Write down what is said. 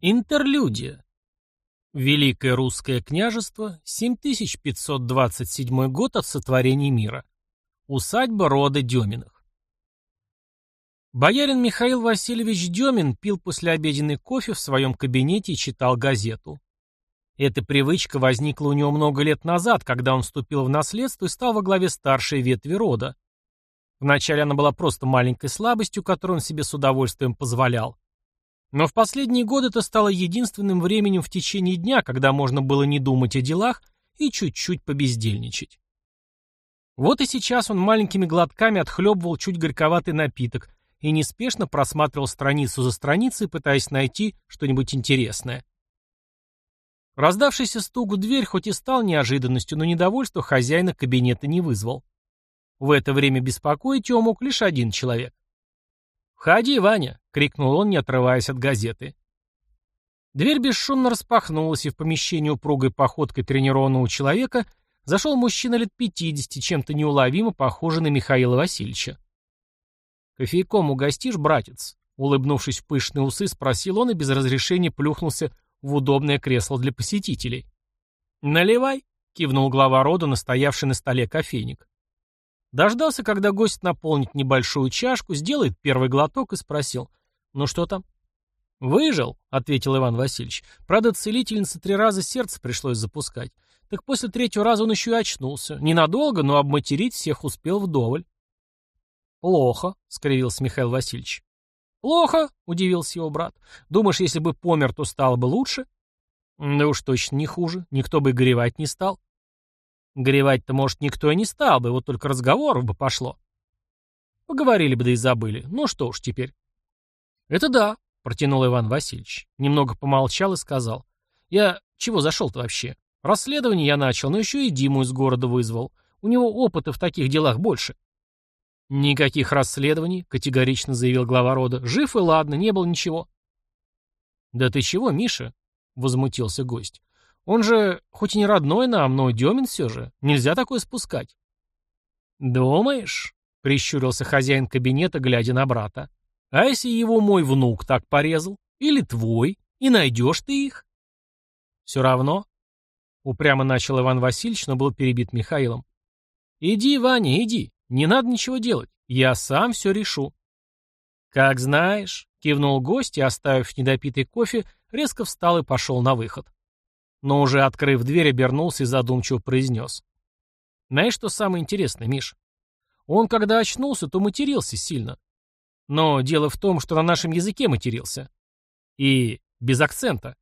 Интерлюдия. Великое русское княжество, 7527 год от сотворения мира. Усадьба рода Деминых. Боярин Михаил Васильевич Демин пил послеобеденный кофе в своем кабинете и читал газету. Эта привычка возникла у него много лет назад, когда он вступил в наследство и стал во главе старшей ветви рода. Вначале она была просто маленькой слабостью, которую он себе с удовольствием позволял. Но в последние годы это стало единственным временем в течение дня, когда можно было не думать о делах и чуть-чуть побездельничать. Вот и сейчас он маленькими глотками отхлебывал чуть горьковатый напиток и неспешно просматривал страницу за страницей, пытаясь найти что-нибудь интересное. Раздавшийся стук в дверь хоть и стал неожиданностью, но недовольство хозяина кабинета не вызвал. В это время беспокоить его мог лишь один человек. «Входи, Ваня!» — крикнул он, не отрываясь от газеты. Дверь бесшумно распахнулась, и в помещение упругой походкой тренированного человека зашел мужчина лет пятидесяти, чем-то неуловимо похожий на Михаила Васильевича. «Кофейком угостишь, братец?» Улыбнувшись в пышные усы, спросил он и без разрешения плюхнулся в удобное кресло для посетителей. «Наливай», — кивнул глава рода, настоявший на столе кофейник. Дождался, когда гость наполнит небольшую чашку, сделает первый глоток и спросил. «Ну что там?» «Выжил», — ответил Иван Васильевич. «Правда, целительнице три раза сердце пришлось запускать. Так после третьего раза он еще и очнулся. Ненадолго, но обматерить всех успел вдоволь». «Плохо», — скривился Михаил Васильевич. «Плохо», — удивился его брат. «Думаешь, если бы помер, то стало бы лучше?» «Да уж точно не хуже. Никто бы горевать не стал». Горевать-то, может, никто и не стал бы, вот только разговоров бы пошло. Поговорили бы, да и забыли. Ну что уж теперь. Это да, протянул Иван Васильевич. Немного помолчал и сказал. Я чего зашел-то вообще? Расследование я начал, но еще и Диму из города вызвал. У него опыта в таких делах больше. Никаких расследований, категорично заявил глава рода. Жив и ладно, не было ничего. Да ты чего, Миша? Возмутился гость. Он же, хоть и не родной нам, но Демин все же. Нельзя такое спускать. «Думаешь?» — прищурился хозяин кабинета, глядя на брата. «А если его мой внук так порезал? Или твой? И найдешь ты их?» «Все равно?» — упрямо начал Иван Васильевич, но был перебит Михаилом. «Иди, Ваня, иди. Не надо ничего делать. Я сам все решу». «Как знаешь», — кивнул гость и, оставив недопитый кофе, резко встал и пошел на выход но уже открыв дверь, обернулся и задумчиво произнес. Знаешь, что самое интересное, Миш? Он, когда очнулся, то матерился сильно. Но дело в том, что на нашем языке матерился. И без акцента.